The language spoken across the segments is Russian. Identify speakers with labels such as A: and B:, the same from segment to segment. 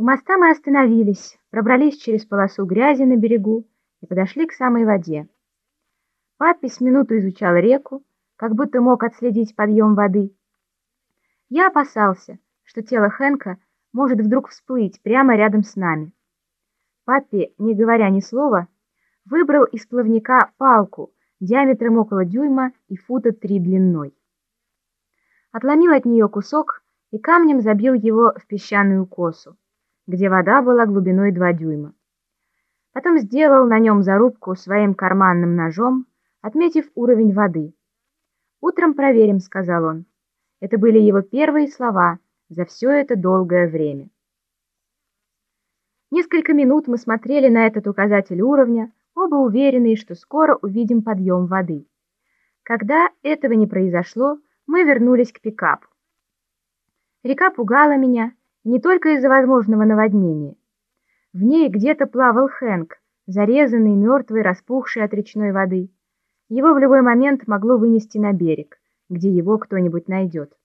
A: У моста мы остановились, пробрались через полосу грязи на берегу и подошли к самой воде. Папе с минуту изучал реку, как будто мог отследить подъем воды. Я опасался, что тело Хэнка может вдруг всплыть прямо рядом с нами. Папе, не говоря ни слова, выбрал из плавника палку диаметром около дюйма и фута три длиной. Отломил от нее кусок и камнем забил его в песчаную косу где вода была глубиной 2 дюйма. Потом сделал на нем зарубку своим карманным ножом, отметив уровень воды. «Утром проверим», — сказал он. Это были его первые слова за все это долгое время. Несколько минут мы смотрели на этот указатель уровня, оба уверенные, что скоро увидим подъем воды. Когда этого не произошло, мы вернулись к пикапу. Река пугала меня, не только из-за возможного наводнения. В ней где-то плавал Хэнк, зарезанный, мертвый, распухший от речной воды. Его в любой момент могло вынести на берег, где его кто-нибудь найдет.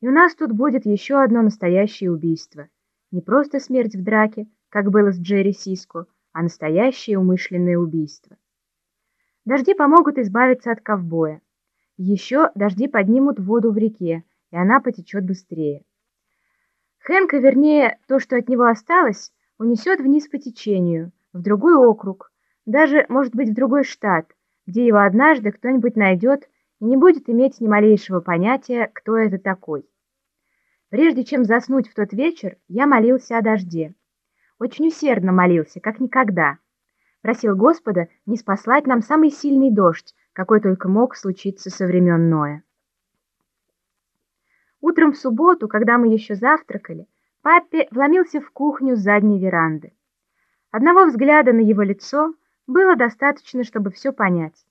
A: И у нас тут будет еще одно настоящее убийство. Не просто смерть в драке, как было с Джерри Сиско, а настоящее умышленное убийство. Дожди помогут избавиться от ковбоя. Еще дожди поднимут воду в реке, и она потечет быстрее. Хэнка, вернее, то, что от него осталось, унесет вниз по течению, в другой округ, даже, может быть, в другой штат, где его однажды кто-нибудь найдет и не будет иметь ни малейшего понятия, кто это такой. Прежде чем заснуть в тот вечер, я молился о дожде. Очень усердно молился, как никогда. Просил Господа не спаслать нам самый сильный дождь, какой только мог случиться со времен Ноя. Утром в субботу, когда мы еще завтракали, папе вломился в кухню с задней веранды. Одного взгляда на его лицо было достаточно, чтобы все понять.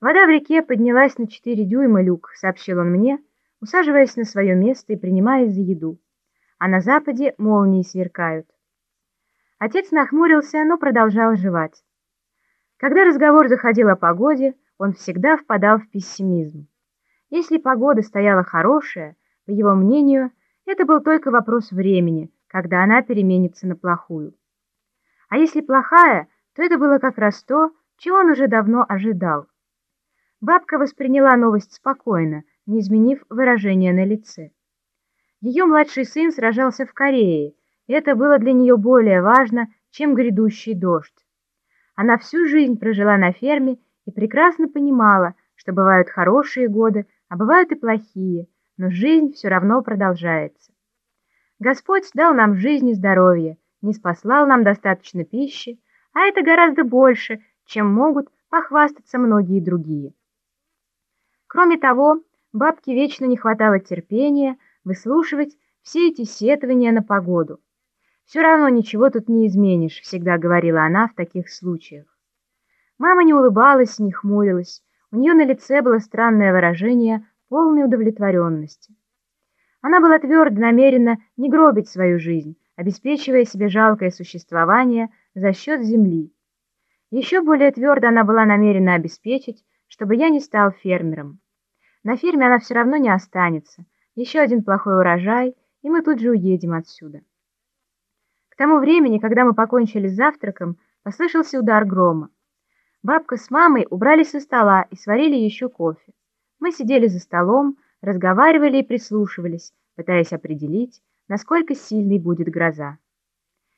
A: «Вода в реке поднялась на четыре дюйма, Люк», — сообщил он мне, усаживаясь на свое место и принимаясь за еду. «А на западе молнии сверкают». Отец нахмурился, но продолжал жевать. Когда разговор заходил о погоде, он всегда впадал в пессимизм. Если погода стояла хорошая, по его мнению, это был только вопрос времени, когда она переменится на плохую. А если плохая, то это было как раз то, чего он уже давно ожидал. Бабка восприняла новость спокойно, не изменив выражение на лице. Ее младший сын сражался в Корее, и это было для нее более важно, чем грядущий дождь. Она всю жизнь прожила на ферме и прекрасно понимала, что бывают хорошие годы, а бывают и плохие, но жизнь все равно продолжается. Господь дал нам жизнь и здоровье, не спаслал нам достаточно пищи, а это гораздо больше, чем могут похвастаться многие другие. Кроме того, бабке вечно не хватало терпения выслушивать все эти сетования на погоду. «Все равно ничего тут не изменишь», — всегда говорила она в таких случаях. Мама не улыбалась, не хмурилась, у нее на лице было странное выражение полной удовлетворенности. Она была твердо намерена не гробить свою жизнь, обеспечивая себе жалкое существование за счет земли. Еще более твердо она была намерена обеспечить, чтобы я не стал фермером. На ферме она все равно не останется. Еще один плохой урожай, и мы тут же уедем отсюда. К тому времени, когда мы покончили с завтраком, послышался удар грома. Бабка с мамой убрали со стола и сварили еще кофе. Мы сидели за столом, разговаривали и прислушивались, пытаясь определить, насколько сильной будет гроза.